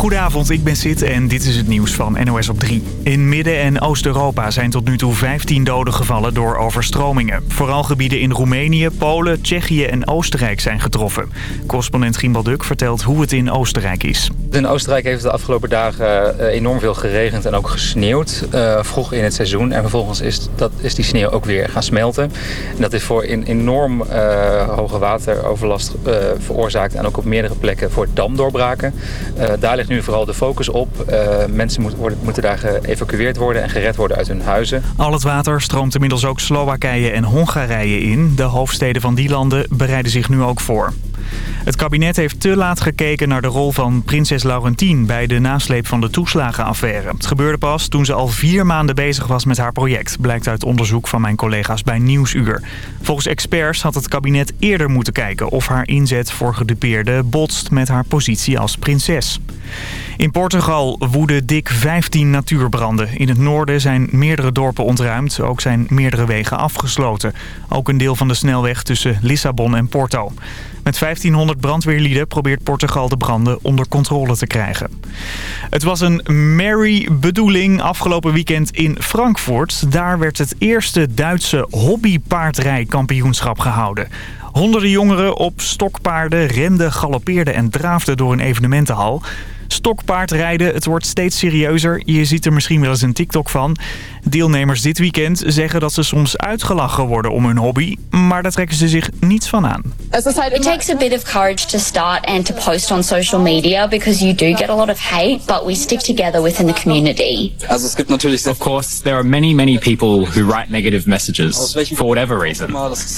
Goedenavond, ik ben Sid en dit is het nieuws van NOS op 3. In Midden- en Oost-Europa zijn tot nu toe 15 doden gevallen door overstromingen. Vooral gebieden in Roemenië, Polen, Tsjechië en Oostenrijk zijn getroffen. Correspondent Gimbal Duk vertelt hoe het in Oostenrijk is. In Oostenrijk heeft het de afgelopen dagen eh, enorm veel geregend en ook gesneeuwd. Uh, vroeg in het seizoen. En vervolgens is, dat, is die sneeuw ook weer gaan smelten. En dat is voor een enorm uh, hoge wateroverlast veroorzaakt. En ook op meerdere plekken voor damdoorbraken. daar ligt nu vooral de focus op. mensen moet, moeten daar geëvacueerd worden en gered worden uit hun huizen. Al het water stroomt inmiddels ook Slowakije en Hongarije in. De hoofdsteden van die landen bereiden zich nu ook voor. Het kabinet heeft te laat gekeken naar de rol van prinses Laurentien... bij de nasleep van de toeslagenaffaire. Het gebeurde pas toen ze al vier maanden bezig was met haar project... blijkt uit onderzoek van mijn collega's bij Nieuwsuur. Volgens experts had het kabinet eerder moeten kijken... of haar inzet voor gedupeerden botst met haar positie als prinses. In Portugal woeden dik 15 natuurbranden. In het noorden zijn meerdere dorpen ontruimd. Ook zijn meerdere wegen afgesloten. Ook een deel van de snelweg tussen Lissabon en Porto. Met 1500 brandweerlieden probeert Portugal de branden onder controle te krijgen. Het was een merry bedoeling afgelopen weekend in Frankfurt. Daar werd het eerste Duitse hobbypaardrijkampioenschap gehouden. Honderden jongeren op stokpaarden renden, galoppeerden en draafden door een evenementenhal. Stokpaardrijden, het wordt steeds serieuzer. Je ziet er misschien wel eens een TikTok van. Deelnemers dit weekend zeggen dat ze soms uitgelachen worden om hun hobby. Maar daar trekken ze zich niets van aan. It takes a bit of courage to start and to post on social media because you do get a lot of hate, but we stick together within the community. Also es gibt natürlich Of course, there are many many people who write negative messages for whatever reason.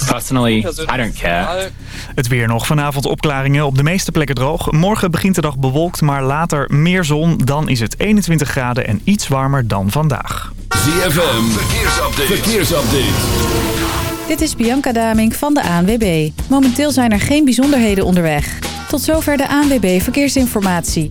Personally, I don't care. Het weer nog vanavond opklaringen op de meeste plekken droog. Morgen begint de dag bewolkt, maar later meer zon. Dan is het 21 graden en iets warmer dan vandaag. ZFM, verkeersupdate. verkeersupdate. Dit is Bianca Daming van de ANWB. Momenteel zijn er geen bijzonderheden onderweg. Tot zover de ANWB Verkeersinformatie.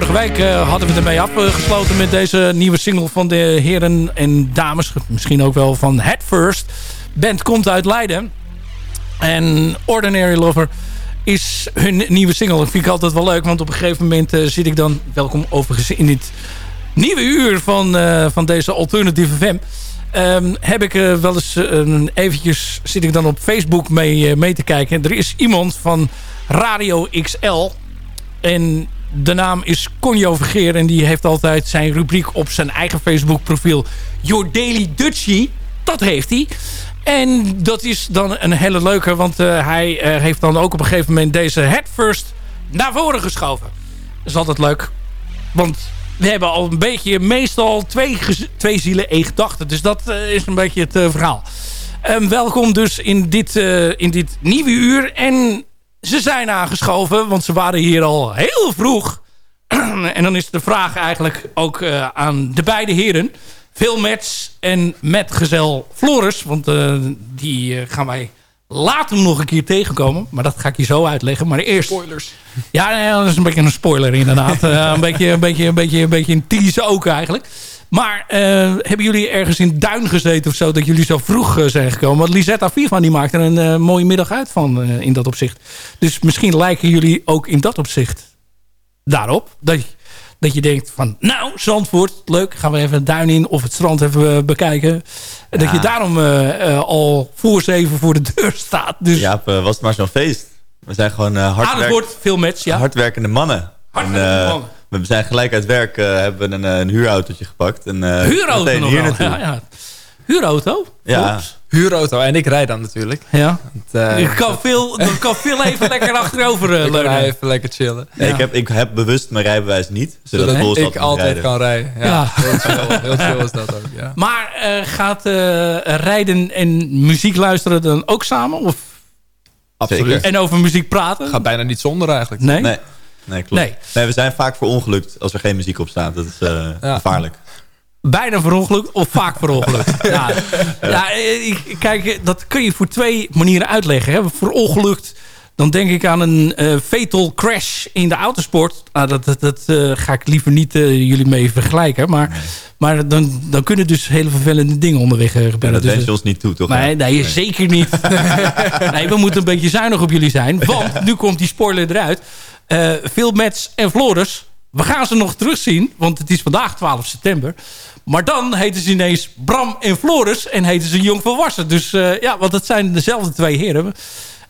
Week eh, hadden we ermee afgesloten met deze nieuwe single van de heren en dames. Misschien ook wel van Head First. Band komt uit Leiden. En Ordinary Lover is hun nieuwe single. Dat vind ik altijd wel leuk, want op een gegeven moment eh, zit ik dan... Welkom overigens in dit nieuwe uur van, eh, van deze Alternative FM. Ehm, heb ik wel eens eventjes... zit ik dan op Facebook mee, mee te kijken. Er is iemand van Radio XL... En de naam is Conjo Vergeer. En die heeft altijd zijn rubriek op zijn eigen Facebook profiel. Your Daily Dutchie. Dat heeft hij. En dat is dan een hele leuke. Want uh, hij uh, heeft dan ook op een gegeven moment deze head first naar voren geschoven. Dat is altijd leuk. Want we hebben al een beetje meestal twee, twee zielen, één gedachte. Dus dat uh, is een beetje het verhaal. Um, welkom dus in dit, in dit nieuwe uur. En ze zijn aangeschoven, want ze waren hier al heel vroeg. en dan is de vraag eigenlijk ook uh, aan de beide heren. Phil Mets en metgezel Floris. Want uh, die uh, gaan wij later nog een keer tegenkomen. Maar dat ga ik je zo uitleggen. Maar eerst... Spoilers. Ja, nee, dat is een beetje een spoiler inderdaad. een, beetje, een, beetje, een, beetje, een beetje een tease ook eigenlijk. Maar uh, hebben jullie ergens in Duin gezeten of zo... dat jullie zo vroeg uh, zijn gekomen? Want Lisetta Viva die maakte er een uh, mooie middag uit van in dat opzicht. Dus misschien lijken jullie ook in dat opzicht daarop. Dat, dat je denkt van... nou, Zandvoort, leuk, gaan we even duin in... of het strand even bekijken. En ja. dat je daarom al voor zeven voor de deur staat. Dus... Ja, was het maar zo'n feest. We zijn gewoon hard het woord veel match, ja. hardwerkende mannen. Hardwerkende mannen we zijn gelijk uit werk, uh, hebben we een, een huurautootje gepakt. En, uh, huurauto nog hier naartoe. Ja, ja. Huurauto? Ja. Huurauto. En ik rijd dan natuurlijk. Ja. Want, uh, kan veel, kan veel even lekker achterover uh, ik leunen. even lekker chillen. Ja. Ik, heb, ik heb bewust mijn rijbewijs niet. Zodat, zodat ik altijd rijden. kan rijden. Ja, ja. Heel, chill, heel chill is dat ook. Ja. Maar gaat rijden en muziek luisteren dan ook samen? Of? Absoluut. En over muziek praten? Gaat bijna niet zonder eigenlijk. Nee? Nee. Nee, klopt. Nee. nee. we zijn vaak verongelukt als er geen muziek op staat. Dat is ja. gevaarlijk. Bijna verongelukt of vaak verongelukt. ja. ja, kijk, dat kun je voor twee manieren uitleggen. Hè. Verongelukt, dan denk ik aan een uh, fatal crash in de autosport. Nou, dat dat, dat uh, ga ik liever niet jullie mee vergelijken. Maar, nee. maar dan, dan kunnen dus hele vervelende dingen onderweg gebeuren. Ja, dat dus, wens je ons niet toe, toch? Nee, nee, nee. zeker niet. nee, we moeten een beetje zuinig op jullie zijn. Want nu komt die spoiler eruit. Uh, Phil Mets en Floris. We gaan ze nog terugzien, want het is vandaag 12 september. Maar dan heten ze ineens Bram en Floris en heten ze Jong Volwassen. Dus uh, ja, want het zijn dezelfde twee heren.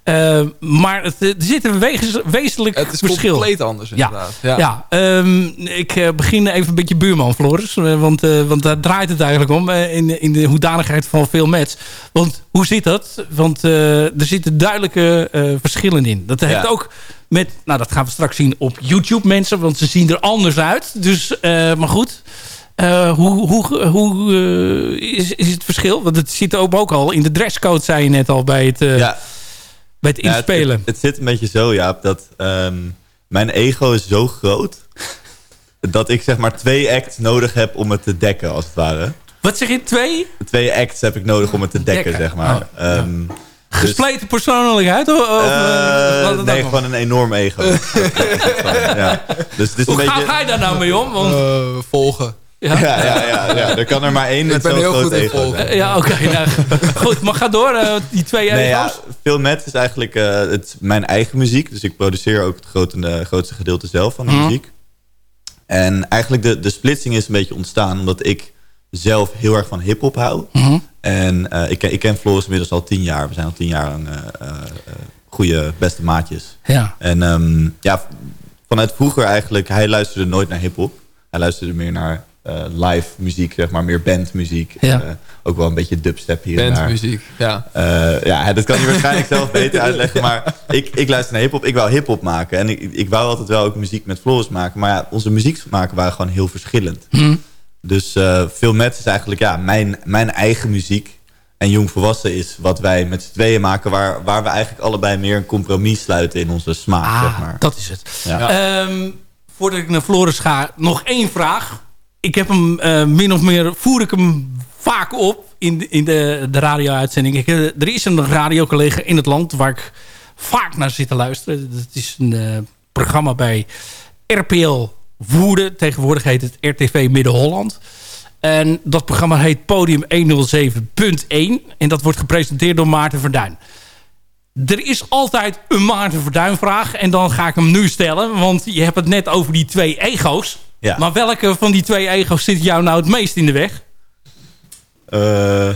Uh, maar het, er zit een wezenlijk het is verschil. compleet anders inderdaad. Ja, ja. ja um, ik begin even een beetje buurman Floris. Uh, want, want daar draait het eigenlijk om. in, in de hoedanigheid van veel match. Want hoe zit dat? Want er zitten duidelijke verschillen in. Dat heeft ja. ook met, nou dat gaan we straks zien op YouTube mensen. Want ze zien er anders uit. Dus, maar goed. Uh, hoe hoe, hoe uh, is, is het verschil? Want het zit ook, ook al in de dresscode, zei je net al bij het, uh, ja. bij het inspelen. Ja, het, het, zit een beetje zo, Jaap, dat um, mijn ego is zo groot... dat ik zeg maar twee acts nodig heb om het te dekken, als het ware. Wat zeg je, twee? Twee acts heb ik nodig om het te dekken, dekken. zeg maar. Oh, ja. Um, Gespleten persoonlijkheid? Of, uh, nee, gewoon een enorm ego. ja. dus het is Hoe een gaat beetje... hij daar nou mee om? Want... Uh, volgen. Ja. Ja, ja, ja, ja, er kan er maar één met zo'n groot ego zijn. Ja, oké. Okay, nou, goed, maar ga door. Uh, die twee nee, ego's. Ja, Phil Met is eigenlijk uh, het, mijn eigen muziek. Dus ik produceer ook het grote, grootste gedeelte zelf van de Mhm. mm. muziek. En eigenlijk de, de splitsing is een beetje ontstaan... omdat ik zelf heel erg van hiphop hou. Mm -hmm. En uh, ik, ik ken Floris inmiddels al tien jaar. We zijn al tien jaar lang goede, beste maatjes. Ja. En um, ja, vanuit vroeger eigenlijk... hij luisterde nooit naar hiphop. Hij luisterde meer naar uh, live muziek, zeg maar, meer bandmuziek. Ja. Uh, ook wel een beetje dubstep hier en daar. Bandmuziek, ja. Uh, ja, dat kan hij waarschijnlijk zelf beter uitleggen. Maar ik, ik luister naar hiphop. Ik wou hiphop maken. En ik, ik wou altijd wel ook muziek met Floris maken. Maar ja, onze muziek maken waren gewoon heel verschillend. Hm. Dus uh, Phil Metz is eigenlijk ja, mijn, mijn eigen muziek. En Jong Volwassen is wat wij met z'n tweeën maken... Waar, waar we eigenlijk allebei meer een compromis sluiten in onze smaak, ah, zeg maar. dat is het. Ja. Um, voordat ik naar Floris ga, nog één vraag ik heb hem uh, min of meer, voer ik hem vaak op in de, in de, de radio-uitzending. Uh, er is een radiocollega in het land waar ik vaak naar zit te luisteren. Dat is een uh, programma bij RPL Woerden. Tegenwoordig heet het RTV Midden-Holland. En dat programma heet Podium 107.1. En dat wordt gepresenteerd door Maarten Verduin. Er is altijd een Maarten Verduin vraag. En dan ga ik hem nu stellen. Want je hebt het net over die twee ego's. Ja. Maar welke van die twee ego's zit jou nou het meest in de weg? Eh.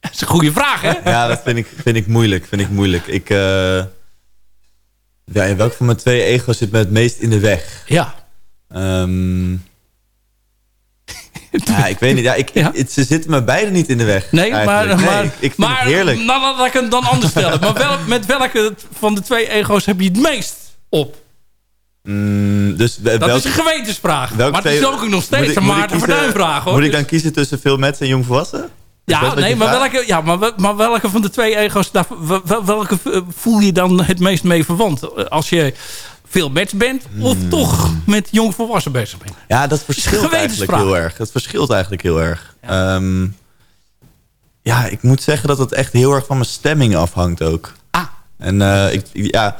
Dat is een goede vraag, hè? Ja, dat vind ik, vind ik moeilijk. Vind ik moeilijk. Ik, eh, ja, in welk van mijn twee ego's zit me het meest in de weg? Ja. Ehm, ja, ik weet niet. Ja, ik, ze zitten me beide niet in de weg. Nee, maar. Nee, maar, ik, ik vind maar het heerlijk. Nou, laat ik het dan anders stellen. Maar wel, met welke van de twee ego's heb je het meest op? Mm, dus Dat welk- is een gewetensvraag. maar het is ook nog steeds ik- een Maarten Verduin vraag, hoor. Moet ik Dus- dan kiezen tussen veel mensen en jongvolwassen? Ja, nee, maar welke, ja maar, maar welke van de twee ego's, daar, wel- wel- welke voel je dan het meest mee verwant? Als je veel match bent of Hmm. toch met jongvolwassen bezig bent? Ja, dat verschilt eigenlijk heel erg. Dat verschilt eigenlijk heel erg. Ja. ja, ik moet zeggen dat het echt heel erg van mijn stemming afhangt ook. Ah. En eh, ik, ja,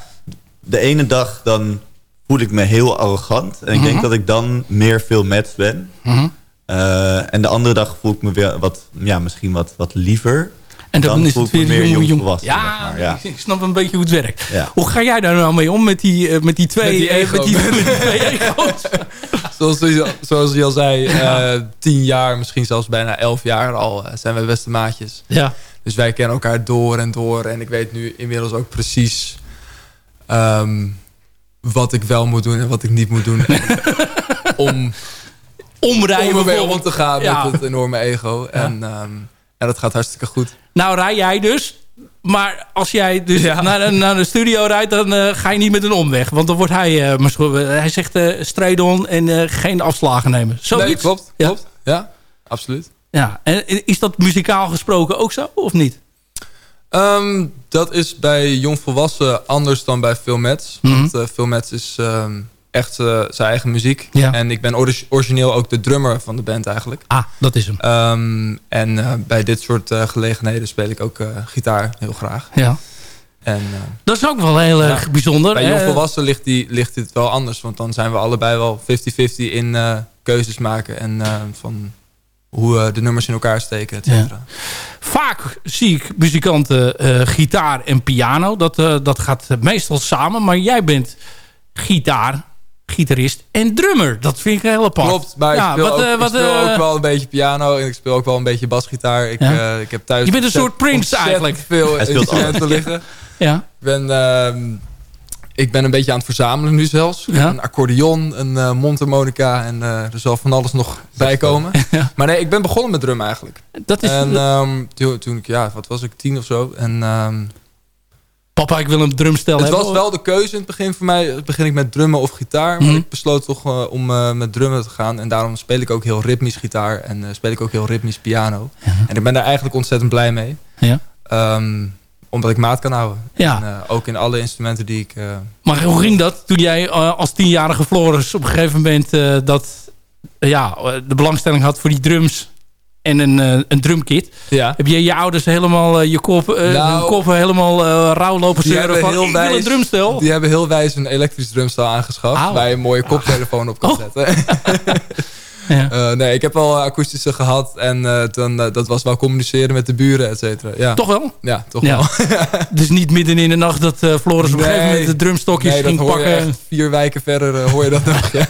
de ene dag dan voel ik me heel arrogant. En ik denk Mhm. dat ik dan meer veel match ben. Mhm. Eh, en de andere dag voel ik me weer wat, ja, misschien wat, wat liever. En dan, is voel het ik me weer meer jong, jong. Ja, zeg maar, ja. ik snap een beetje hoe het werkt. Ja. Hoe ga jij daar nou mee om met die, eh, met die twee, Met die eh, met die, ego. met die twee ego's? Zoals, je- zoals je al zei, eh, tien jaar, misschien zelfs bijna elf jaar al zijn wij beste maatjes. Ja. Dus wij kennen elkaar door en door. En ik weet nu inmiddels ook precies ehm, wat ik wel moet doen en wat ik niet moet doen. om, Omrijden om ermee om te gaan Ja. met het enorme ego. En ehm, ja, dat gaat hartstikke goed. Nou rij jij dus. Maar als jij dus Ja. naar, de, naar de studio rijdt, dan eh, ga je niet met een omweg. Want dan wordt hij... scho- hij zegt eh strijden en geen afslagen nemen. Zoiets? Nee, klopt. Ja. klopt. Ja, absoluut. Ja. En is dat muzikaal gesproken ook zo, of niet? Ehm, dat is bij jongvolwassen anders dan bij Phil Metz. Mhm. Want uh, Metz is ehm, echt eh, zijn eigen muziek. Ja. En ik ben ori- origineel ook de drummer van de band eigenlijk. Ah, dat is hem. Ehm, en eh, bij dit soort eh, gelegenheden speel ik ook gitaar heel graag. Ja. En, Dat is ook wel heel erg ja, bijzonder. Bij Eh, jongvolwassen ligt, die, ligt dit wel anders. Want dan zijn we allebei wel 50-50 in keuzes maken. En van hoe de nummers in elkaar steken, et cetera. Vaak zie ik muzikanten gitaar en piano. Dat, dat gaat meestal samen. Maar jij bent gitaar, gitarist en drummer. Dat vind ik heel apart. Klopt, maar Ja, ik speel, wat, ook, eh, ik speel eh, ook wel een beetje piano en ik speel ook wel een beetje basgitaar. Ik, Ja. eh, ik heb thuis Je bent een soort Prince eigenlijk. veel Hij instrumenten liggen. Ja. Ik ben, ehm, ik ben een beetje aan het verzamelen nu zelfs. Ja. Een accordeon, een eh mondharmonica en eh, er zal van alles nog bij komen. Maar nee, ik ben begonnen met drum eigenlijk. Dat is, En ehm, toen, toen ik, ja, wat was ik, tien of zo. En ehm, Papa, ik wil een drumstel het hebben. was wel de keuze in het begin voor mij. Begin ik met drummen of gitaar. Maar Mhm. ik besloot toch eh, om eh, met drummen te gaan. En daarom speel ik ook heel ritmisch gitaar. En eh, speel ik ook heel ritmisch piano. En ik ben daar eigenlijk ontzettend blij mee. Ja. Ehm, omdat ik maat kan houden. Ja. En, ook in alle instrumenten die ik... Maar hoe ging dat toen jij als tienjarige Floris op een gegeven moment dat, ja, de belangstelling had voor die drums en een, eh, een drumkit? ja. Heb je je ouders helemaal eh, je kop, eh, Nou, kop helemaal rauw lopen zeuren van heel een drumstel? die hebben heel wijs een elektrisch drumstel aangeschaft. Waar je een mooie koptelefoon op kan Oh. zetten. Ja. Nee, ik heb al akoestische gehad. En dan, dat was wel communiceren met de buren, et cetera. Ja. Toch wel? Ja, toch Ja. wel. Dus niet midden in de nacht dat Floris op een gegeven moment de drumstokjes nee, ging pakken. vier wijken verder hoor je dat nog. Ja.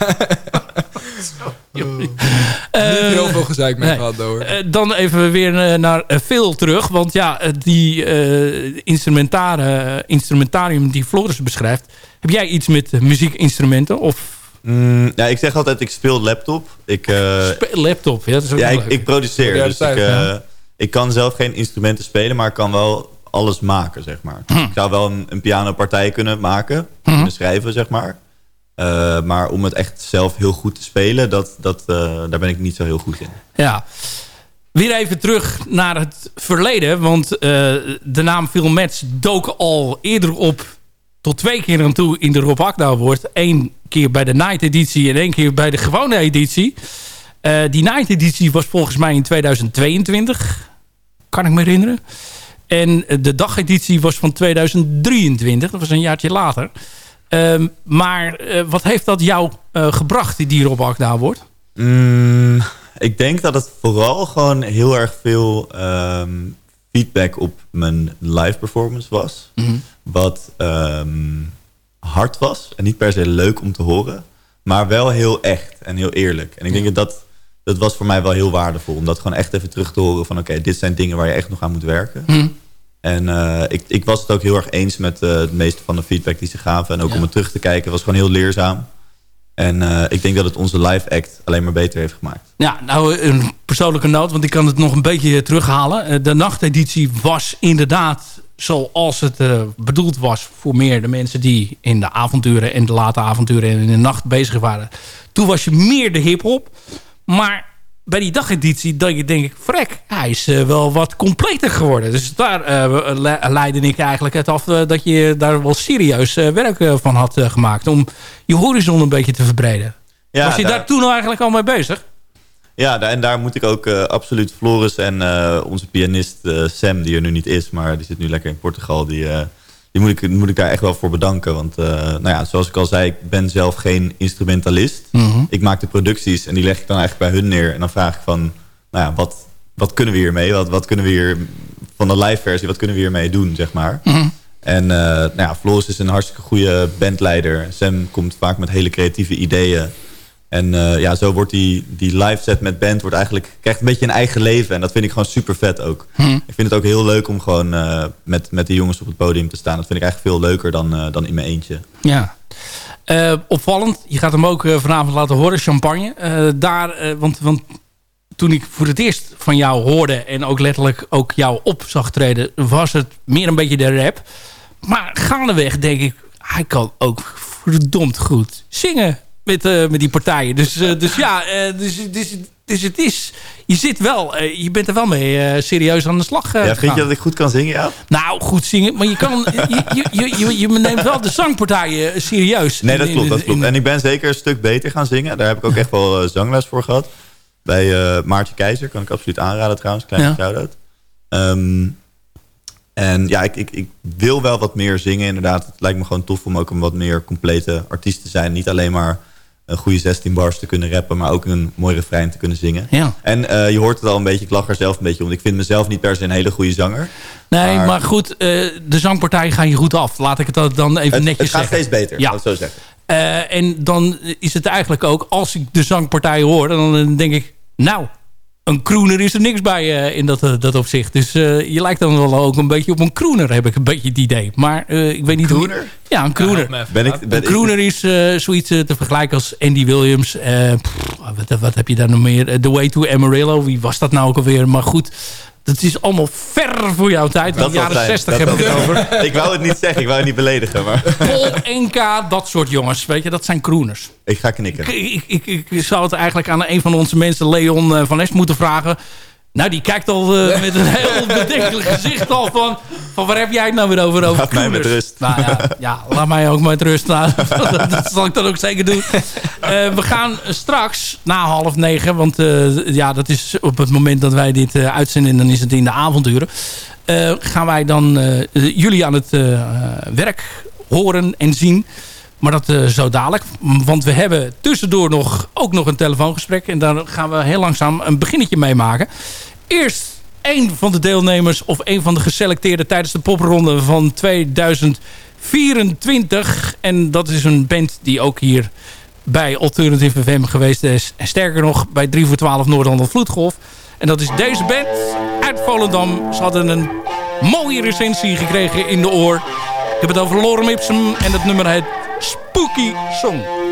Eh, Niet heel veel gezeik mee nee. gehad hoor. Eh, dan even weer eh, naar Phil terug. Want ja, die eh, instrumentare, instrumentarium die Floris beschrijft. Heb jij iets met muziekinstrumenten? Of Mm, ja, ik zeg altijd, ik speel laptop. Ik, eh, spe- laptop? Ja, dat is ook ja, ik, produceer. Ja, Dus ik, eh, ja. ik kan zelf geen instrumenten spelen, maar ik kan wel alles maken, zeg maar. Hm. Ik zou wel een, een pianopartij kunnen maken, kunnen schrijven, zeg maar. Eh, maar om het echt zelf heel goed te spelen, dat, dat, eh, daar ben ik niet zo heel goed in. Ja. Weer even terug naar het verleden. Want eh, de naam Phil Metz dook al eerder op... tot twee keer aan toe in de Rob Akda wordt. Eén keer bij de Night editie en één keer bij de gewone editie. Die Night editie was volgens mij in 2022. Kan ik me herinneren. En de dageditie was van 2023. Dat was een jaartje later. Ehm, maar eh, wat heeft dat jou eh, gebracht, die dierenoppak daar wordt? Mm, ik denk dat het vooral gewoon heel erg veel ehm, feedback op mijn live performance was. Mhm. Wat ehm, hard was en niet per se leuk om te horen. Maar wel heel echt en heel eerlijk. En ik denk dat dat, dat was voor mij wel heel waardevol. Om dat gewoon echt even terug te horen van... oké, dit zijn dingen waar je echt nog aan moet werken. Mhm. En eh, ik, ik was het ook heel erg eens met eh, het meeste van de feedback die ze gaven. En ook om het terug te kijken was gewoon heel leerzaam. En eh, ik denk dat het onze live act alleen maar beter heeft gemaakt. Ja, nou een persoonlijke noot, want ik kan het nog een beetje terughalen. De nachteditie was inderdaad zoals het bedoeld was... voor meer de mensen die in de avonturen en de late avonturen... en in de nacht bezig waren. Toen was je meer de hiphop. Maar bij die dageditie denk ik, denk ik vrek, hij is eh, wel wat completer geworden. Dus daar le- leidde ik eigenlijk het af dat je daar wel serieus werk van had gemaakt. Om je horizon een beetje te verbreden. Ja, was je daar, daar- toen al eigenlijk al mee bezig? Ja, en daar moet ik ook absoluut Floris en onze pianist Sam, die er nu niet is, maar die zit nu lekker in Portugal, die, die moet, ik, moet ik daar echt wel voor bedanken. Want eh, nou ja, zoals ik al zei, ik ben zelf geen instrumentalist. Mhm. Ik maak de producties en die leg ik dan eigenlijk bij hun neer. En dan vraag ik van, nou ja, wat, wat kunnen we hiermee? Wat, wat kunnen we hier van de live versie, wat kunnen we hiermee doen, zeg maar? Mhm. En eh, nou ja, Floris is een hartstikke goede bandleider. Sam komt vaak met hele creatieve ideeën. En eh, ja, zo wordt die, die live set met band wordt eigenlijk, krijgt een beetje een eigen leven. En dat vind ik gewoon super vet ook. Hm. Ik vind het ook heel leuk om gewoon eh, met, met de jongens op het podium te staan. Dat vind ik eigenlijk veel leuker dan, eh, dan in mijn eentje. Ja. Opvallend, je gaat hem ook vanavond laten horen, champagne. Daar, want, want toen ik voor het eerst van jou hoorde... en ook letterlijk ook jou op zag treden... was het meer een beetje de rap. Maar gaandeweg denk ik... hij kan ook verdomd goed zingen met, eh, met die partijen. Dus, eh, dus ja, eh, dus, dus, dus het is... Je zit wel, je bent er wel mee serieus aan de slag ja, vind je dat ik goed kan zingen, ja? Nou, goed zingen. Maar je, kan, je, je, je, je, neemt wel de zangpartijen serieus. Nee, dat klopt. Dat klopt. En ik ben zeker een stuk beter gaan zingen. Daar heb ik ook echt wel zangles voor gehad. Bij Maartje Keizer. Kan ik absoluut aanraden trouwens. Kleine shout-out. Ehm, en ja, ik, ik, ik wil wel wat meer zingen inderdaad. Het lijkt me gewoon tof om ook een wat meer complete artiest te zijn. Niet alleen maar een goede 16 bars te kunnen rappen... maar ook een mooi refrein te kunnen zingen. Ja. En eh, je hoort het al een beetje. Ik lach er zelf een beetje om. Ik vind mezelf niet per se een hele goede zanger. Nee, maar, Maar- goed, eh, de zangpartijen gaan je goed af. Laat ik het dan even Het, netjes het gaat zeggen. steeds beter, Ja. zo zeggen. Eh, en dan is het eigenlijk ook, als ik de zangpartijen hoor... dan denk ik, nou, een crooner is er niks bij eh, in dat, eh, dat opzicht. Dus eh, je lijkt dan wel ook een beetje op een crooner, heb ik een beetje het idee. Maar eh, ik weet niet hoe... Ja, een crooner. Ben ik, ben een crooner is eh, zoiets te vergelijken als Andy Williams. Eh, pff, wat, wat heb je daar nog meer? The Way to Amarillo. Wie was dat nou ook alweer? Maar goed, dat is allemaal ver voor jouw tijd. Dat De jaren zal zijn. 60 Dat heb ik het over. ik wou het niet zeggen, ik wou het niet beledigen, maar Paul, NK, dat soort jongens. Weet je, dat zijn crooners. ik ga knikken. Ik, ik, ik, ik zou het eigenlijk aan een van onze mensen, Leon eh, van Est, moeten vragen. Nou, die kijkt al eh, met een heel bedenkelijk gezicht al van... van waar heb jij het nou weer over? over Laat mij met rust. Nou ja, ja, laat mij ook met rust. Nou, dat, dat zal ik dan ook zeker doen. Eh, we gaan straks na half negen... want eh, ja, dat is op het moment dat wij dit uitzenden... dan is het in de avonduren. gaan wij dan jullie aan het werk horen en zien... Maar dat eh, zo dadelijk. Want we hebben tussendoor nog, ook nog een telefoongesprek. En daar gaan we heel langzaam een beginnetje mee maken. Eerst een van de deelnemers of een van de geselecteerden tijdens de popronde van 2024. En dat is een band die ook hier bij Alternative FM geweest is. En sterker nog, bij 3 voor 12 Noord-Holland Vloedgolf. En dat is deze band uit Volendam. Ze hadden een mooie recensie gekregen in de oor. Ik heb het over Lorem Ipsum en het nummer heet Spooky Song.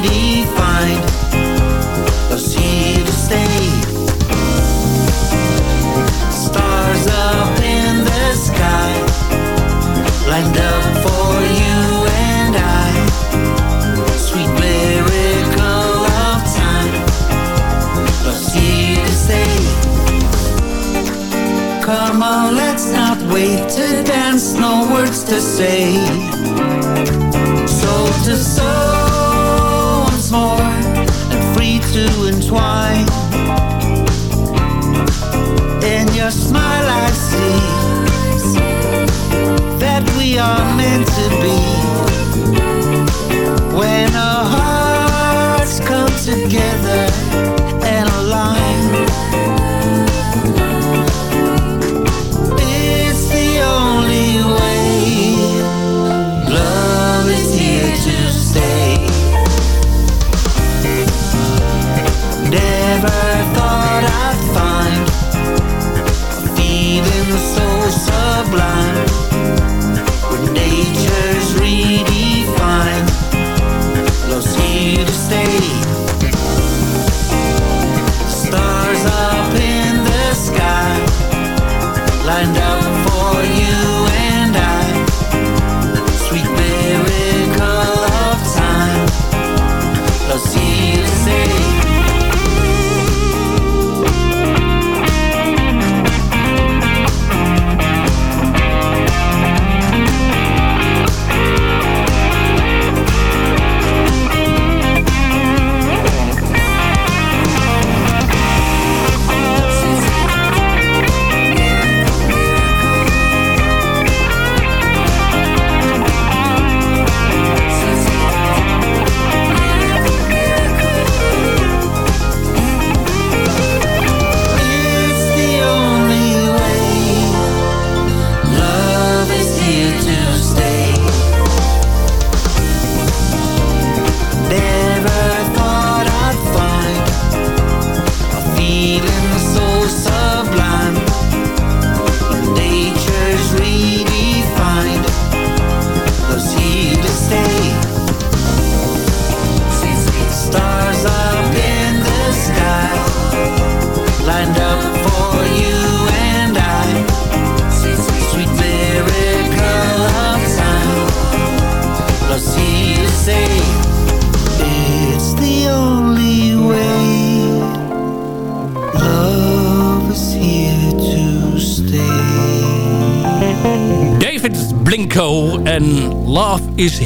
Redefined. Love's here to stay. Stars up in the sky, lined up for you and I. Sweet miracle of time. Love's here to stay. Come on, let's not wait to dance, no words to say. Soul to soul your smile, I see that we are meant to be. When our hearts come together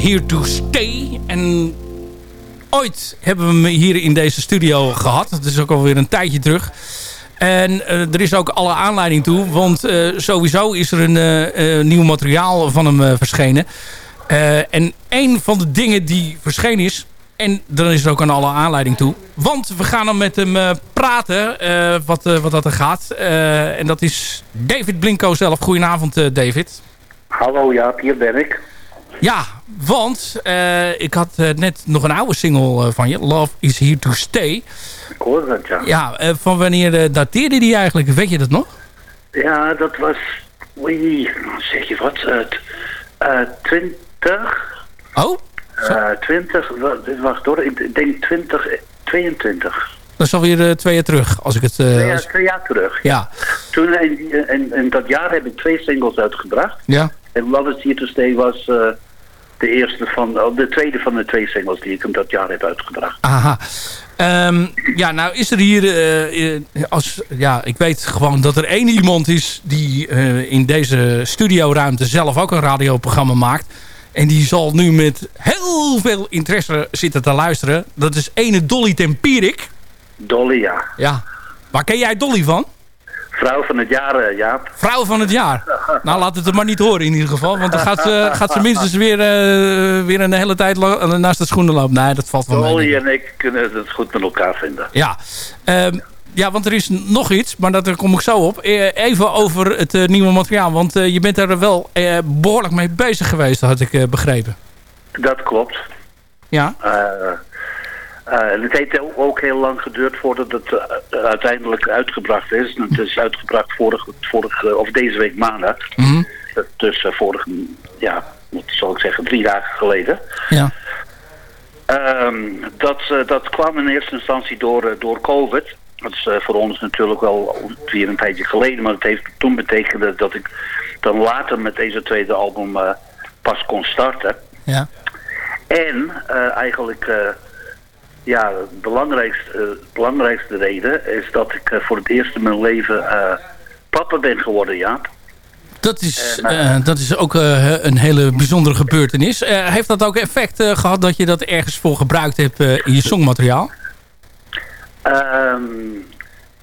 Here to Stay. En ooit hebben we hem hier in deze studio gehad. Dat is ook alweer een tijdje terug. En eh, er is ook alle aanleiding toe. Want eh, sowieso is er een eh, nieuw materiaal van hem verschenen. En een van de dingen die verschenen is... En dan is er ook aan alle aanleiding toe. Want we gaan dan met hem praten. wat, wat dat er gaat. En dat is David Blinko zelf. Goedenavond David. Hallo Jaap, hier ben ik. Ja, want eh, ik had eh, net nog een oude single eh, van je. Love is Here to Stay. Ik hoor dat, ja. Ja, van wanneer dateerde die eigenlijk? Weet je dat nog? Ja, dat was... Oei, zeg je wat? t- 20... Oh? 20, wa- dit wacht hoor, ik denk 20, 22. Dat is alweer twee jaar terug. Als ik het... eh, Twee jaar, als- twee jaar terug. ja. Toen, en, en, en dat jaar heb ik twee singles uitgebracht. Ja. En Love is Here to Stay was de, eerste van, oh, de tweede van de twee singles die ik dat jaar heb uitgebracht. Aha. Ehm, ja, nou is er hier, eh, als, ja, ik weet gewoon dat er één iemand is die eh, in deze studioruimte zelf ook een radioprogramma maakt. En die zal nu met heel veel interesse zitten te luisteren. Dat is ene Dolly Tempierik. Dolly, ja. Ja. Waar ken jij Dolly van? Vrouw van het jaar, eh, Jaap. Vrouw van het jaar. Nou, laat het er maar niet horen in ieder geval. Want dan gaat ze, gaat ze minstens weer, eh, weer een hele tijd naast de schoenen lopen. Nee, dat valt wel mee. Dolly en ik kunnen het goed met elkaar vinden. Ja. Ehm, ja, want er is nog iets, maar daar kom ik zo op. Eh, Even over het eh, nieuwe materiaal. Want eh, je bent er wel eh, behoorlijk mee bezig geweest, had ik eh, begrepen. Dat klopt. Ja. Eh, eh, en het heeft ook heel lang geduurd voordat het eh, uiteindelijk uitgebracht is. Het is uitgebracht vorige, vorige, of deze week maandag. Mhm. Dus eh, vorige, ja, wat zal ik zeggen, drie dagen geleden. Ja. Ehm, dat, eh, dat kwam in eerste instantie door, eh, door COVID. Dat is eh, voor ons natuurlijk wel weer een tijdje geleden. Maar het heeft toen betekend dat ik dan later met deze tweede album eh, pas kon starten. Ja. En eh, eigenlijk, eh, ja, de belangrijkste, eh, belangrijkste reden is dat ik eh, voor het eerst in mijn leven eh, papa ben geworden, Jaap. Dat is, dat is ook een hele bijzondere gebeurtenis. Heeft dat ook effect eh, gehad dat je dat ergens voor gebruikt hebt in je songmateriaal? Ehm,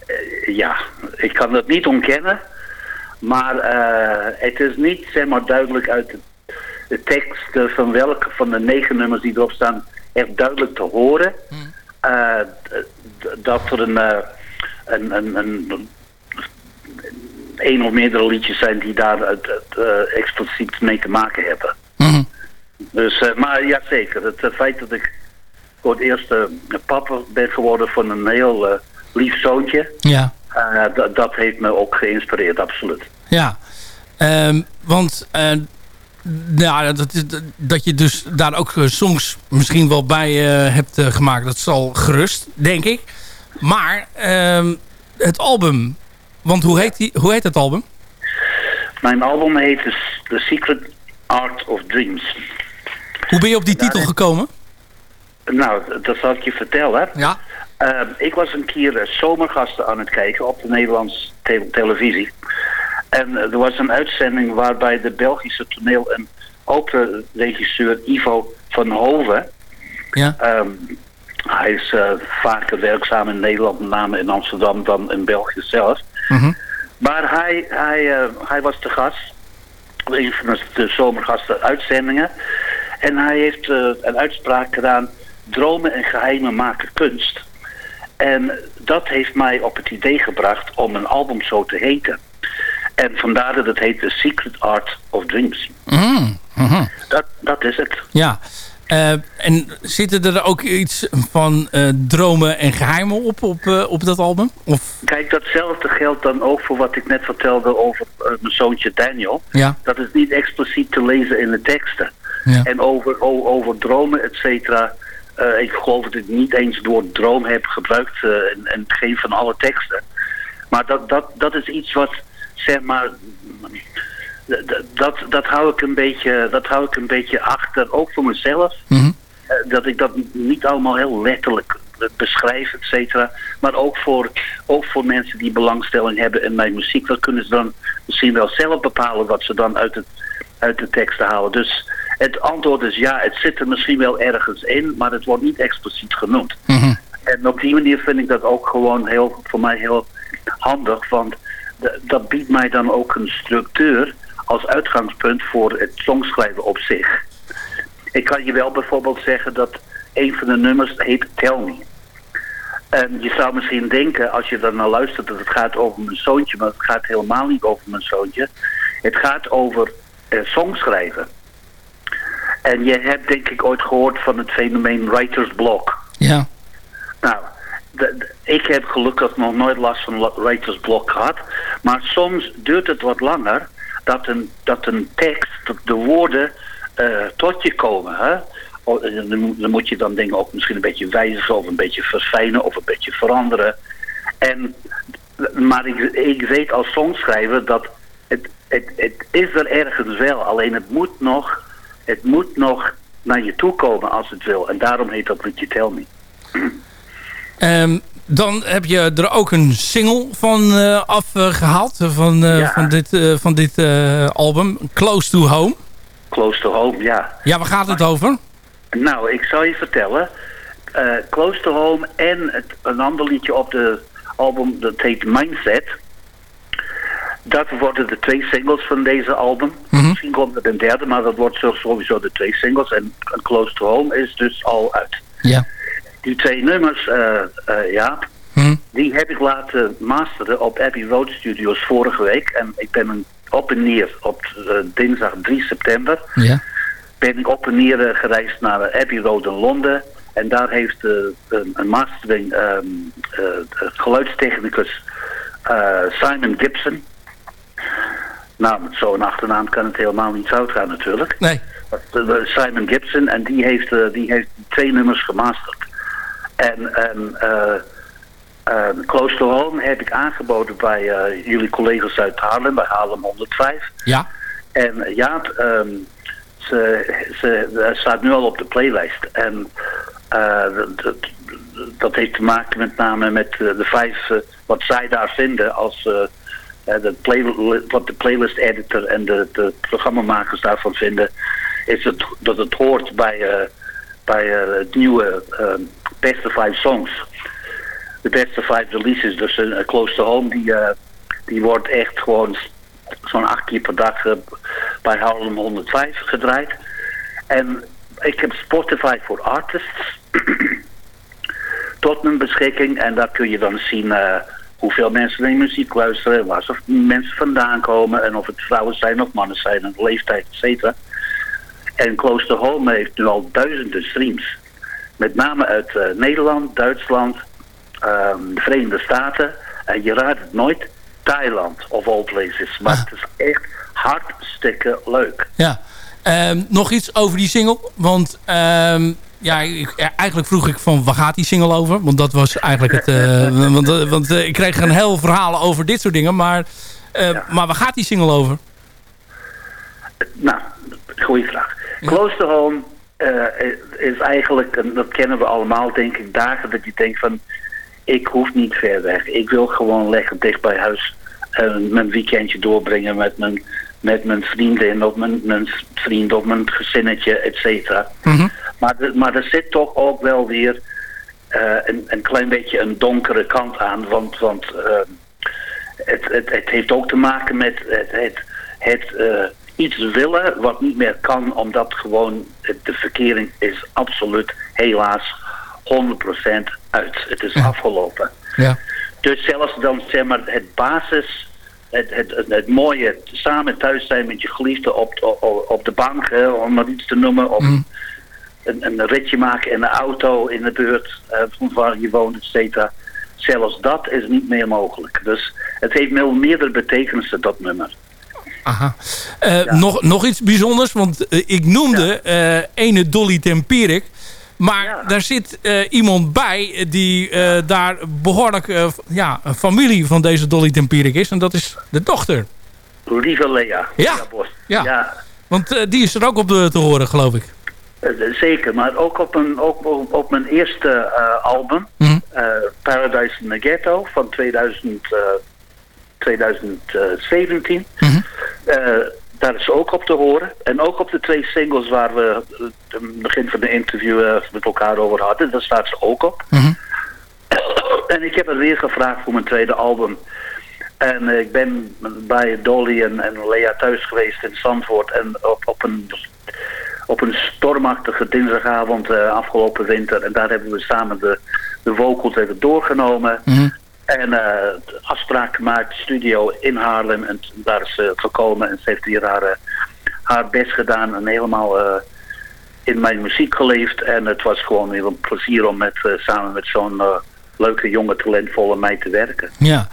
eh, ja, ik kan dat niet ontkennen. Maar het is niet zeg maar, duidelijk uit de, de tekst van welke van de negen nummers die erop staan echt duidelijk te horen. eh, d- d- dat er een, eh, een, een, een, een of meerdere liedjes zijn die daar het, het, eh, expliciet mee te maken hebben. Dus, eh, maar ja, zeker. Het, eh, feit dat ik voor het eerst eh, papa ben geworden van een heel eh, lief zoontje, Ja. eh, dat- dat heeft me ook geïnspireerd, absoluut. Ja. Ehm, want eh, nou, dat, is- dat je dus daar ook eh, songs misschien wel bij eh, hebt eh, gemaakt, dat zal gerust, denk ik. Maar ehm, het album, want hoe heet, die, hoe heet het album? Mijn album heet The, The Secret Art of Dreams. Hoe ben je op die titel gekomen? Nou, dat zal ik je vertellen. Ja. Eh, ik was een keer zomergasten aan het kijken op de Nederlandse te- televisie. En eh, er was een uitzending waarbij de Belgische toneel- en opera-regisseur Ivo van Hoven... Ja. ehm, hij is eh, vaker werkzaam in Nederland, met name in Amsterdam, dan in België zelf. Maar hij, hij, eh, hij was te gast. Een van de, de zomergasten uitzendingen. En hij heeft een uitspraak gedaan. Dromen en geheimen maken kunst. En dat heeft mij op het idee gebracht om een album zo te heten. En vandaar dat het heet The Secret Art of Dreams. Mm, mhm. Dat, dat is het. Ja. Eh, en zitten er ook iets van eh, dromen en geheimen op, op, eh, op dat album? Of, Kijk, datzelfde geldt dan ook voor wat ik net vertelde over mijn zoontje Daniel. Ja. Dat is niet expliciet te lezen in de teksten. Ja. En over, over dromen, et cetera. ik geloof dat ik niet eens het woord droom heb gebruikt in, in geen van alle teksten. Maar dat, dat, dat is iets wat, zeg maar, dat, dat, hou ik een beetje, dat hou ik een beetje achter, ook voor mezelf. Mhm. Eh, dat ik dat niet allemaal heel letterlijk beschrijf, et cetera. Maar ook voor, ook voor mensen die belangstelling hebben in mijn muziek. Dan kunnen ze dan misschien wel zelf bepalen wat ze dan uit, het, uit de teksten halen. Dus het antwoord is ja, het zit er misschien wel ergens in, maar het wordt niet expliciet genoemd. En op die manier vind ik dat ook gewoon heel, voor mij heel handig. Want dat biedt mij dan ook een structuur als uitgangspunt voor het songschrijven op zich. Ik kan je wel bijvoorbeeld zeggen dat een van de nummers heet Tell Me. En je zou misschien denken, als je er naar luistert, dat het gaat over mijn zoontje. Maar het gaat helemaal niet over mijn zoontje. Het gaat over eh, songschrijven. En je hebt denk ik ooit gehoord van het fenomeen writer's block. ja. Nou, ik heb gelukkig nog nooit last van la- writer's block gehad. Maar soms duurt het wat langer dat een, dat een tekst, dat de woorden eh, tot je komen. Hè? O, en Dan, moet- dan moet je dan dingen ook misschien een beetje wijzigen of een beetje verfijnen of een beetje veranderen. En, maar ik, ik weet als songschrijver dat het, het, het is er ergens wel. Alleen het moet nog het moet nog naar je toe komen als het wil. En daarom heet dat liedje Tell Me. Ehm, dan heb je er ook een single van eh, afgehaald. van, eh, Ja. van dit, eh, van dit eh, album. Close to Home. Close to Home, ja. Ja, waar gaat het over? Nou, ik zal je vertellen. Eh, Close to Home en het, een ander liedje op de album, dat heet Mindset. Dat worden de twee singles van deze album. Misschien komt er een derde, maar dat wordt sowieso de twee singles. En Close to Home is dus al uit. Ja. Die twee nummers, eh eh, Jaap, die heb ik laten masteren op Abbey Road Studios vorige week. En ik ben een op en neer op eh, dinsdag 3 september Ja. ben ik op en neer gereisd naar Abbey Road in Londen. En daar heeft een, mastering ehm, eh, geluidstechnicus Simon Gibson. Nou, met zo'n achternaam kan het helemaal niet fout gaan natuurlijk. Nee. Simon Gibson en die heeft, die heeft twee nummers gemasterd. En, eh, eh, Close to Home heb ik aangeboden bij eh, jullie collega's uit Haarlem, bij Haarlem 105. Ja. En eh, ja, ehm, ze, ze, ze staat nu al op de playlist. En eh, dat- dat, heeft te maken met name met eh, de vijf, eh, wat zij daar vinden als eh, eh, de play, wat de playlist editor en de, de programmamakers daarvan vinden, is het, dat het hoort bij, eh, bij eh, het nieuwe eh, beste vijf songs. De beste vijf releases, dus Close to Home, die, eh, die wordt echt gewoon zo'n acht keer per dag eh, bij Harlem 105 gedraaid. En ik heb Spotify voor Artists tot mijn beschikking. En daar kun je dan zien hoeveel mensen naar muziek luisteren, waar ze mensen vandaan komen en of het vrouwen zijn of mannen zijn en leeftijd, et cetera. En Close to Home heeft nu al duizenden streams. Met name uit eh, Nederland, Duitsland, ehm, de Verenigde Staten. En je raadt het nooit, Thailand of all places. Maar het is echt hartstikke leuk. Ja. Ehm, nog iets over die single. Want ehm, ja, ik, eigenlijk vroeg ik van waar gaat die single over? Want dat was eigenlijk het... eh, want eh, want ik kreeg een heel verhaal over dit soort dingen. Maar, maar waar gaat die single over? Nou, goede vraag. Close to home is eigenlijk, en dat kennen we allemaal denk ik, dagen dat je denkt van... ik hoef niet ver weg. Ik wil gewoon lekker dicht bij huis eh, mijn weekendje doorbrengen met mijn, met mijn vriendin of mijn, mijn vriend of mijn gezinnetje, et cetera. Maar, er- maar er zit toch ook wel weer eh, een, een klein beetje een donkere kant aan. Want, want eh, het, het, het heeft ook te maken met het, het, het iets willen wat niet meer kan. Omdat gewoon de verkering is absoluut helaas 100% uit. Het is afgelopen. Ja. Dus zelfs dan zeg maar het basis, het, het, het, het mooie samen thuis zijn met je geliefde op, op, op de bank, hè, om maar iets te noemen, of een, een ritje maken in de auto in de buurt eh, van waar je woont, et cetera. Zelfs dat is niet meer mogelijk. Dus het heeft meerdere betekenissen, dat nummer. Aha. Eh, nog, nog iets bijzonders, want eh, ik noemde eh, ene Dolly Tempirik. Maar daar zit iemand bij die daar behoorlijk ja, een familie van deze Dolly Tempirik is. En dat is de dochter. Lieve Lea. Ja. ja. Want die is er ook op te horen, geloof ik. Zeker, maar ook op, een, ook op, mijn eerste album, mhm. Paradise in the Ghetto van 2000. 2017. Mhm. Eh, daar is ze ook op te horen. En ook op de twee singles waar we het begin van de interview eh, met elkaar over hadden. Daar staat ze ook op. Mhm. En ik heb het weer gevraagd voor mijn tweede album. En eh, ik ben bij Dolly en, en Lea thuis geweest in Zandvoort. En op, op, een, op een stormachtige dinsdagavond afgelopen winter. En daar hebben we samen de, de vocals even doorgenomen. Mhm. En eh, afspraak gemaakt, studio in Haarlem. En daar is ze gekomen en ze heeft hier haar, eh, haar best gedaan. En helemaal eh, in mijn muziek geleefd. En het was gewoon weer een plezier om met, eh, samen met zo'n eh, leuke, jonge, talentvolle meid te werken. Ja.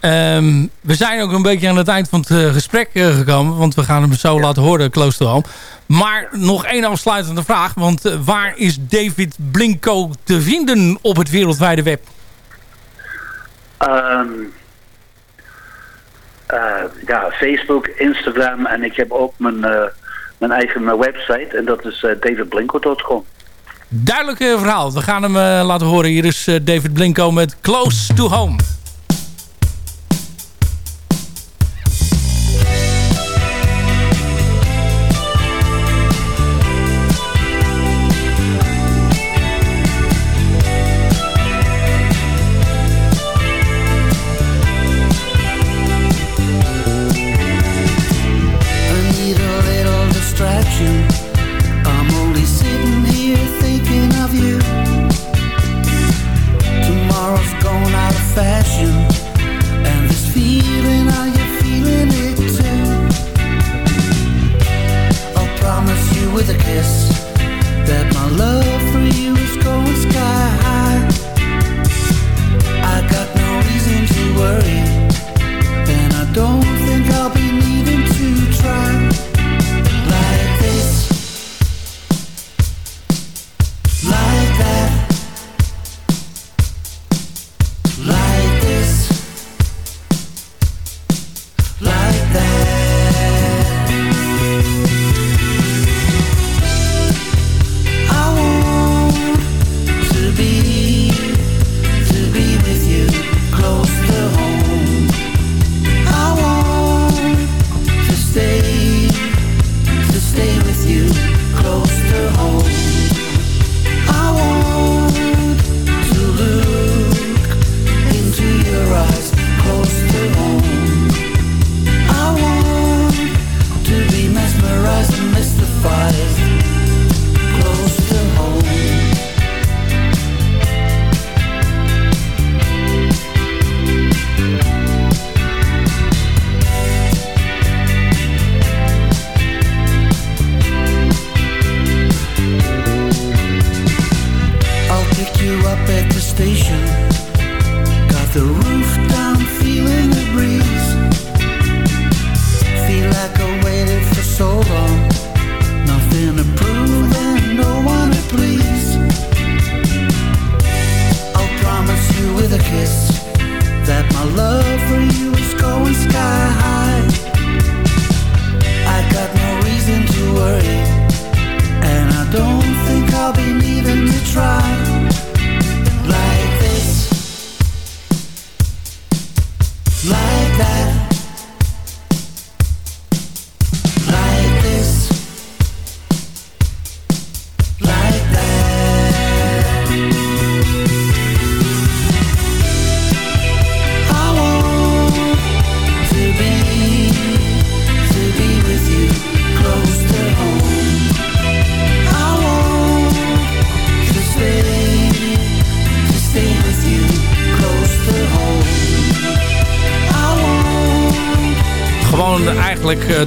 Ehm, we zijn ook een beetje aan het eind van het eh, gesprek eh, gekomen. Want we gaan hem zo laten horen, Close to Home. Maar nog één afsluitende vraag. Want eh, waar is David Blinko te vinden op het wereldwijde web? Ehm, eh, ja, Facebook, Instagram en ik heb ook mijn, eh, mijn eigen eh, website. En dat is uh, davidblinko.com. Duidelijk verhaal. We gaan hem laten horen. Hier is David Blinko met Close to Home.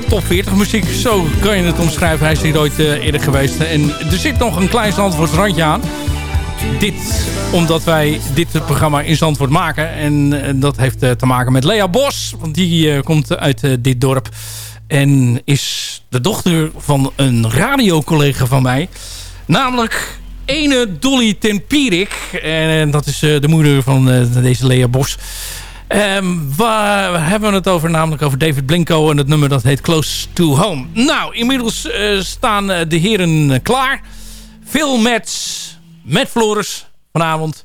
Top 40 muziek. Zo kan je het omschrijven. Hij is hier ooit uh, eerder geweest. En er zit nog een klein Zandvoortsrandje aan. Dit omdat wij dit programma in Zandvoort maken. En, en dat heeft te maken met Lea Bos. Want die komt uit dit dorp. En is de dochter van een radiocollega van mij. Namelijk ene Dolly Tempierik. En dat is de moeder van deze Lea Bos. Um, waar hebben we het over? Namelijk over David Blinko en het nummer dat heet Close to Home. Nou, inmiddels uh, staan uh, de heren klaar. Veel met, met Floris vanavond.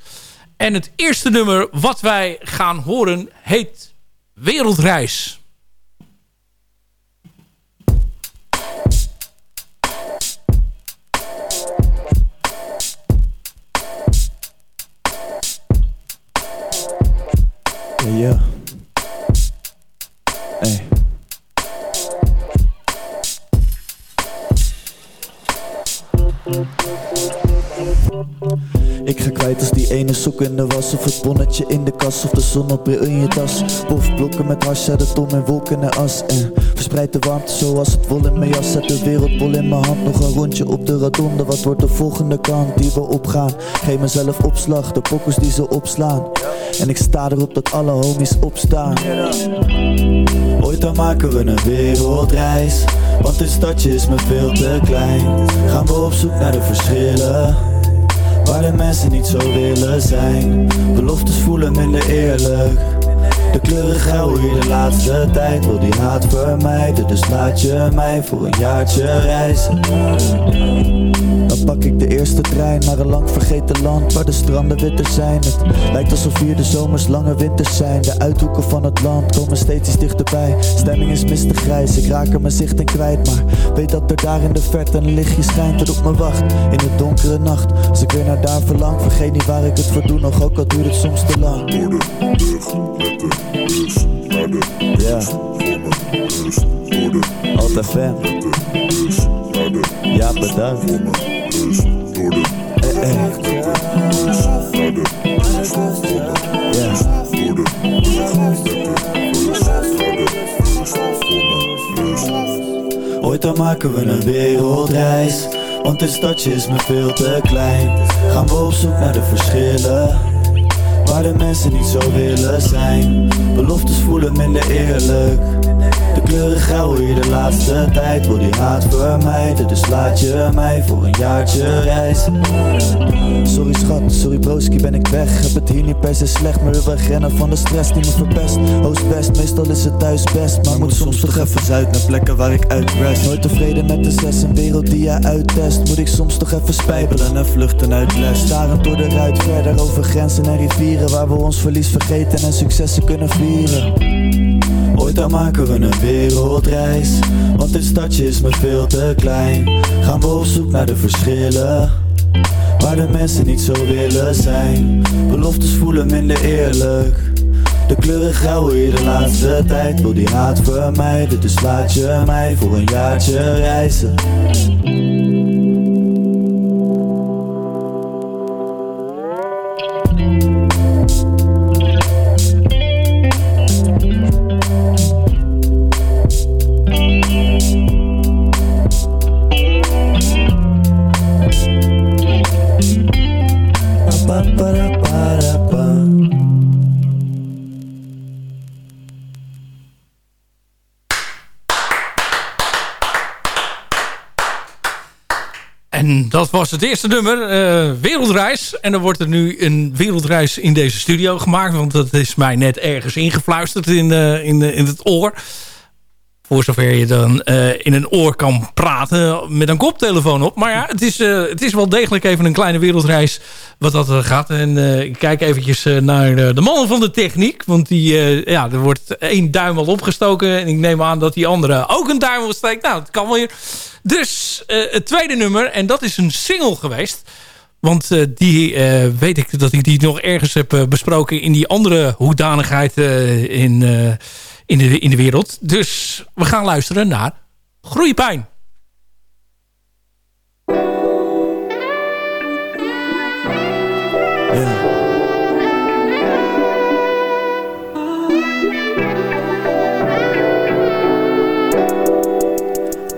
En het eerste nummer wat wij gaan horen heet Wereldreis. Ik ga kwijt als die ene sok in de was Of het bonnetje in de kas Of de zonnebril in je tas. Blokken met hash, zet het om in wolken en as En verspreid de warmte zoals het wol in mijn jas Zet de wereldbol in mijn hand. Nog een rondje op de radonde Wat wordt de volgende kant die we opgaan? Geef mezelf opslag, de pokkers die ze opslaan. En ik sta erop dat alle homies opstaan. Ooit dan maken we een wereldreis. Want dit stadje is me veel te klein. Gaan we op zoek naar de verschillen. Waar de mensen niet zo willen zijn. Beloftes voelen minder eerlijk De kleuren hier de laatste tijd. Wil die haat vermijden Dus laat je mij voor een jaartje reizen Dan pak ik de eerste trein naar een lang vergeten land Waar de stranden witter zijn. Het lijkt alsof hier de zomers lange winters zijn. De uithoeken van het land komen steeds iets dichterbij. Stemming is mistig grijs, ik raak er mijn zicht in kwijt. Maar weet dat er daar in de verte een lichtje schijnt dat op me wacht. In de donkere nacht, als ik weer naar daar verlang Vergeet niet waar ik het voor doe, nog ook al duurt het soms te lang. Door de lucht, met de bus naar de Ja. Altijd fan. Ja, bedankt Ooit dan maken we een wereldreis Want dit stadje is me veel te klein. Gaan we op zoek naar de verschillen Waar de mensen niet zo willen zijn. Beloftes voelen minder eerlijk De kleuren grauw hier de laatste tijd. Wil die haat vermijden Dus laat je mij voor een jaartje reizen. Sorry schat, sorry broski ben ik weg. Heb het hier niet per se slecht Maar wil wegrennen van de stress die me verpest. Oost-West, meestal is het thuis best Maar moet soms toch even zuid naar plekken waar ik uitrest Nooit tevreden met de zes, een wereld die je uittest. Moet ik soms toch even spijbelen en vluchten uit les? Starend door de ruit verder over grenzen en rivieren Waar we ons verlies vergeten en successen kunnen vieren Ooit dan maken we een wereldreis Want dit stadje is me veel te klein. Gaan we op zoek naar de verschillen Waar de mensen niet zo willen zijn. Beloftes voelen minder eerlijk De kleuren grauw hier de laatste tijd. Wil die haat vermijden Dus laat je mij voor een jaartje reizen het eerste nummer, eh, Wereldreis. En dan wordt er nu een wereldreis in deze studio gemaakt. Want dat is mij net ergens ingefluisterd in, eh, in, eh, in het oor. Voor zover je dan eh, in een oor kan praten met een koptelefoon op. Maar ja, het is, eh, het is wel degelijk even een kleine wereldreis wat dat eh, gaat. En ik kijk eventjes naar de, mannen van de techniek. Want die, ja, er wordt één duim al opgestoken. En ik neem aan dat die andere ook een duim opsteekt. Nou, dat kan wel weer. Dus het tweede nummer, en dat is een single geweest. Want die weet ik dat ik die nog ergens heb besproken in die andere hoedanigheid in, in, de, in de wereld. Dus we gaan luisteren naar Groeipijn.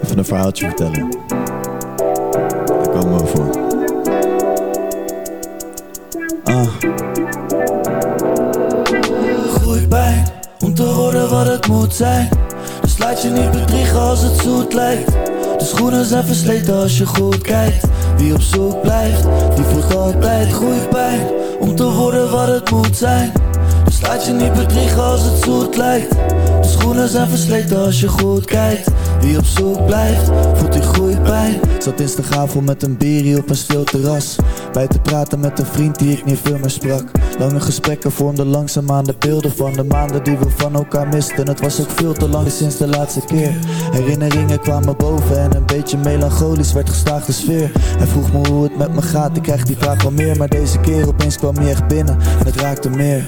Even een verhaaltje vertellen. Daar komen we voor. Wat het moet zijn. Dus laat je niet bedriegen als het zoet lijkt. De schoenen zijn versleten als je goed kijkt. Wie op zoek blijft, die voelt altijd groeipijn. Om te worden wat het moet zijn. Dus laat je niet bedriegen als het zoet lijkt. Schoenen zijn versleten als je goed kijkt. Wie op zoek blijft, voelt die groeipijn. Zat instagavond met een bierie op een stil terras. Bij te praten met een vriend die ik niet veel meer sprak. Lange gesprekken vormden langzaamaan de beelden van de maanden die we van elkaar misten. Het was ook veel te lang sinds de laatste keer. Herinneringen kwamen boven en een beetje melancholisch werd gestaag de sfeer. Hij vroeg me hoe het met me gaat, ik krijg die vraag wel meer. Maar deze keer opeens kwam hij echt binnen en het raakte meer.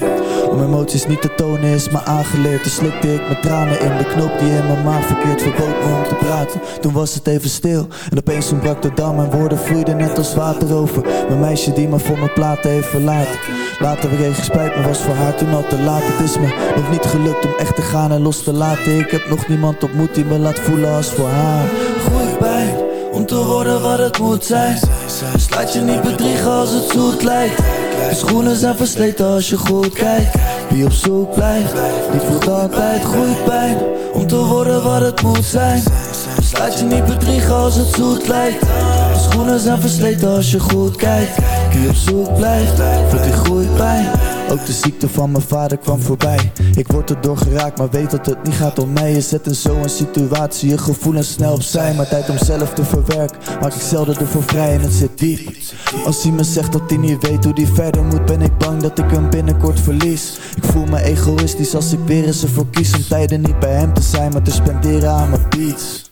Om emoties niet te tonen is me aangeleerd. Dus slikte ik met tranen in de knop die in mijn maag verkeerd verbood me om te praten. Toen was het even stil en opeens toen brak de dam en woorden vloeiden net als water over. Mijn meisje die me voor mijn platen heeft verlaten. Later weer even spijt me was voor haar toen al te laat. Het is me nog niet gelukt om echt te gaan en los te laten. Ik heb nog niemand ontmoet die me laat voelen als voor haar. Groeipijn om te worden wat het moet zijn. Dus je niet bedriegen als het zoet lijkt. De schoenen zijn versleten als je goed kijkt. Wie op zoek blijft, die voelt altijd groeipijn. Om te worden wat het moet zijn. Dus je niet bedriegen als het zoet lijkt. De schoenen zijn versleten als je goed kijkt. Wie op zoek blijft, voelt die groeipijn. Ook de ziekte van mijn vader kwam voorbij. Ik word er door geraakt, maar weet dat het niet gaat om mij. Je zet in zo'n situatie je gevoelens snel opzij. Maar tijd om zelf te verwerken, maak ik zelden ervoor vrij. En het zit diep. Als hij me zegt dat hij niet weet hoe hij verder moet Ben ik bang dat ik hem binnenkort verlies. Ik voel me egoïstisch als ik weer eens ervoor kies Om tijden niet bij hem te zijn, maar te spenderen aan mijn beats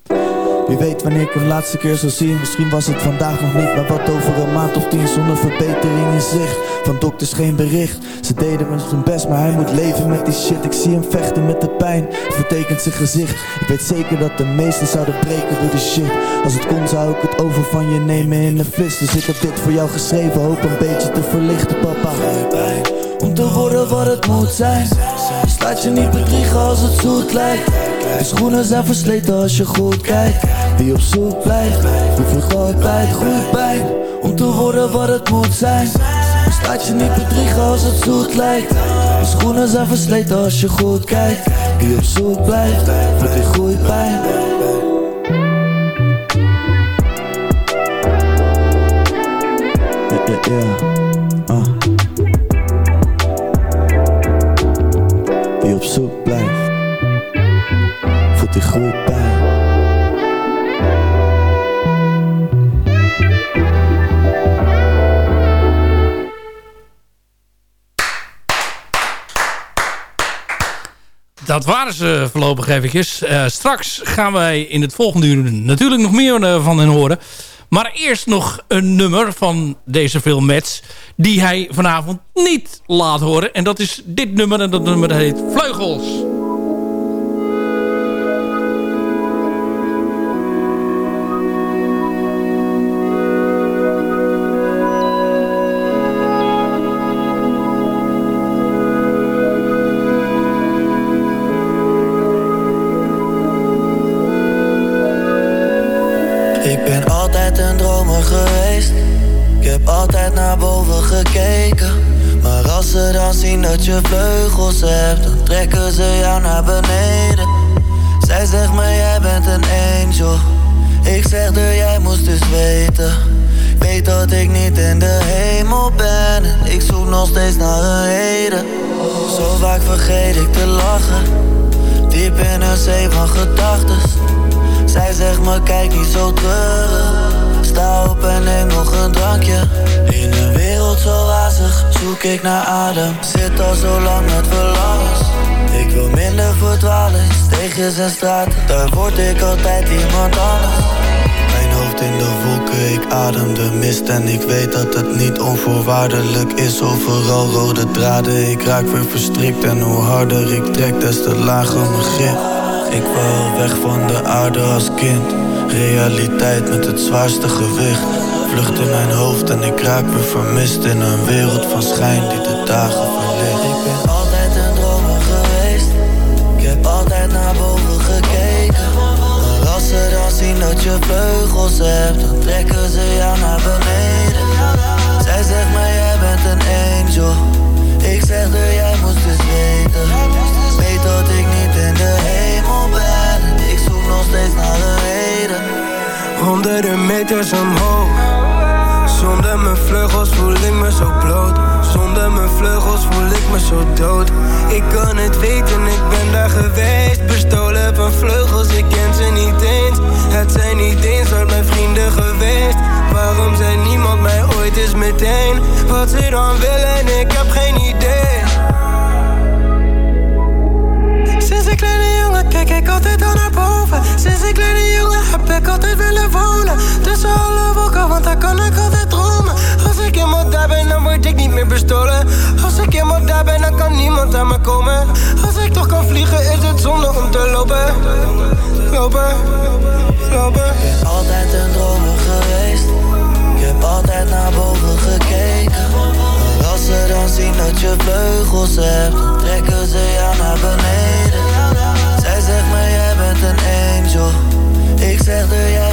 wie weet wanneer ik hem laatste keer zal zien. Misschien was het vandaag nog niet Maar wat over een maand of tien Zonder verbetering in zicht. Van dokters geen bericht. Ze deden me zijn best Maar hij moet leven met die shit. Ik zie hem vechten met de pijn. Vertekent zijn gezicht. Ik weet zeker dat de meesten zouden breken door die shit. Als het kon zou ik het over van je nemen in de vis Dus ik heb dit voor jou geschreven Hoop een beetje te verlichten papa. Om te worden wat het moet zijn. Dus laat je niet bedriegen als het zoet lijkt De schoenen zijn versleten als je goed kijkt. Wie op zoek blijft, die vlucht altijd goed bij Om te worden wat het moet zijn. Laat je niet bedriegen als het zoet lijkt. De schoenen zijn versleten als je goed kijkt. Wie op zoek blijft, vlucht weer goed bij Dat waren ze voorlopig eventjes. Uh, straks gaan wij in het volgende uur natuurlijk nog meer uh, van hen horen. Maar eerst nog een nummer van deze film Mets... die hij vanavond niet laat horen. En dat is dit nummer. En dat nummer heet Vleugels. Weet dat ik niet in de hemel ben. En ik zoek nog steeds naar een reden. Zo vaak vergeet ik te lachen. Diep in een zee van gedachten. Zij zegt me kijk niet zo terug Sta op en neem nog een drankje In een wereld zo wazig zoek ik naar adem Zit al zo lang met verlangens Ik wil minder verdwalen steegjes en straten Daar word ik altijd iemand anders In de wolken, ik adem de mist En ik weet dat het niet onvoorwaardelijk is. Overal rode draden, ik raak weer verstrikt. En hoe harder ik trek, des te lager mijn grip. Ik wou weg van de aarde als kind. Realiteit met het zwaarste gewicht. Vlucht in mijn hoofd en ik raak weer vermist In een wereld van schijn die de dagen dat je vleugels hebt Dan trekken ze jou naar beneden. Zij zegt me jij bent een angel. Ik zeg er jij moest dus weten. Weet dat ik niet in de hemel ben. En ik zoek nog steeds naar een reden. Honderden meters omhoog. Zonder mijn vleugels voel ik me zo bloot Zonder mijn vleugels voel ik me zo dood. Ik kan het weten, ik ben daar geweest. Bestolen van vleugels, ik ken ze niet eens. Het zijn niet eens uit mijn vrienden geweest. Waarom zei niemand mij ooit eens meteen Wat ze dan willen, ik heb geen idee. Sinds ik kleine jongen kijk ik altijd al naar boven. Sinds ik kleine jongen heb ik altijd willen wonen. Tussen alle wolken, want daar kan ik altijd dromen. Als ik eenmaal Als ik eenmaal daar ben, dan kan niemand aan me komen. Als ik toch kan vliegen, is het zonde om te lopen. Lopen, lopen. Ik ben altijd een dromer geweest. Ik heb altijd naar boven gekeken. Maar als ze dan zien dat je vleugels hebt Dan trekken ze jou naar beneden. Zij zegt me jij bent een angel. Ik zeg er jij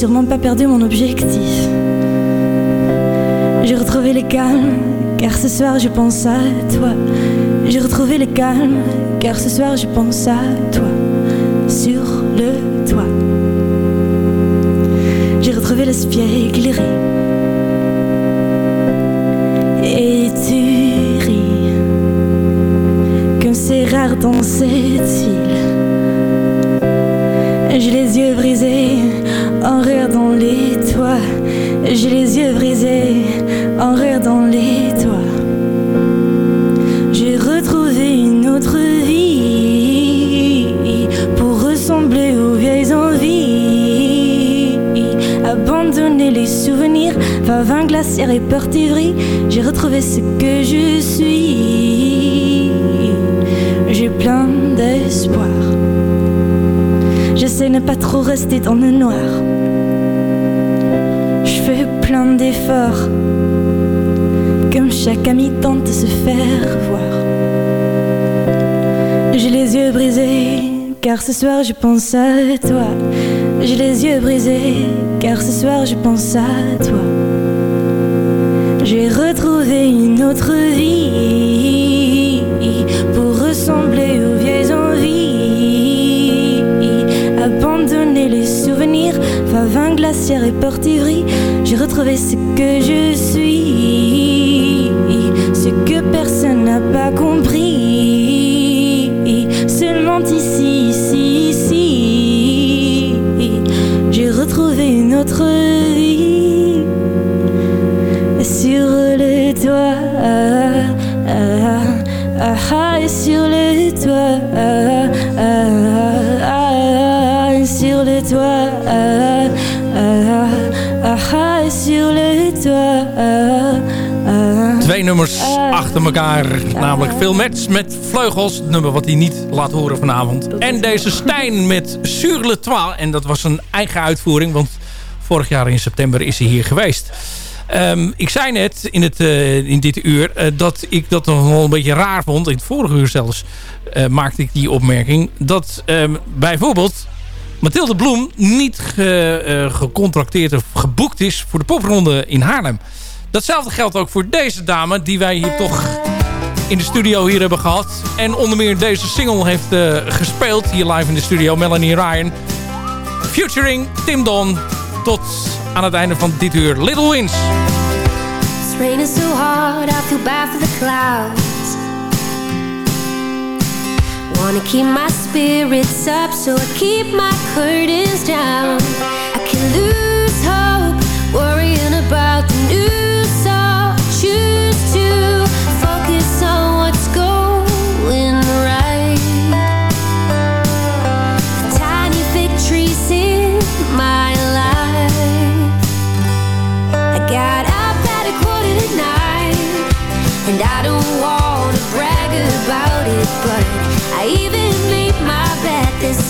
sûrement pas perdu mon objectif. J'ai retrouvé le calme, car ce soir je pense à toi. J'ai retrouvé le calme, car ce soir je pense à toi. Sur le toit, j'ai retrouvé l'espier éclairé. Et tu ris, comme c'est rare dans cette ville. J'ai les yeux brisés en regardant les toits. J'ai les yeux brisés en regardant les toits. J'ai retrouvé une autre vie pour ressembler aux vieilles envies. Abandonner les souvenirs, vin glaciaire et peur. J'ai retrouvé ce que je suis. J'ai plein d'espoir. J'essaie de ne pas trop rester dans le noir. Je fais plein d'efforts, comme chaque ami tente de se faire voir. J'ai les yeux brisés, car ce soir je pense à toi. J'ai les yeux brisés, car ce soir je pense à toi. J'ai retrouvé une autre vie pour ressembler aux vieilles souvenirs, vin glaciaire et porte ivry. J'ai retrouvé ce que je suis, ce que personne n'a pas compris. Seulement ici, ici, ici, j'ai retrouvé une autre achter elkaar. Namelijk Phil Metz met Vleugels. Het nummer wat hij niet laat horen vanavond. En deze Stijn met Sur le. En dat was een eigen uitvoering. Want vorig jaar in september is hij hier geweest. Ehm, ik zei net in, het, eh, in dit uur eh, dat ik dat nog wel een beetje raar vond. In het vorige uur zelfs eh, maakte ik die opmerking. Dat ehm, bijvoorbeeld Mathilde Bloem niet ge, gecontracteerd of geboekt is voor de popronde in Haarlem. Datzelfde geldt ook voor deze dame die wij hier toch in de studio hier hebben gehad. En onder meer deze single heeft eh, gespeeld hier live in de studio. Melanie Ryan. Featuring Tim Don. Tot aan het einde van dit uur. Little Wins. It's raining so hard, I feel bad for the clouds. Wanna keep my spirits up, so I keep my curtains down. I can lose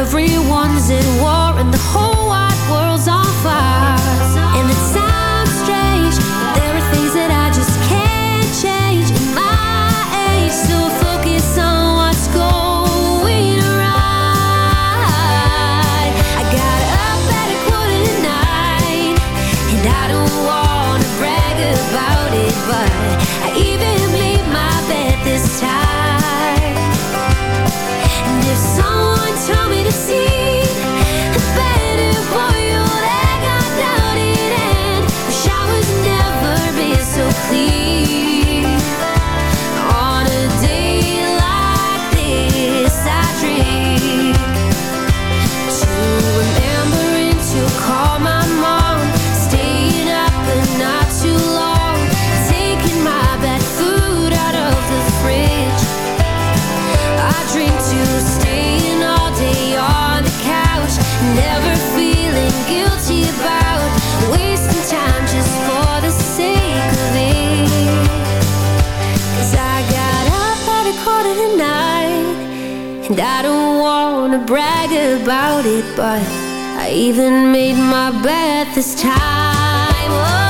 everyone's in war and the about it, but I even made my bed this time. Oh,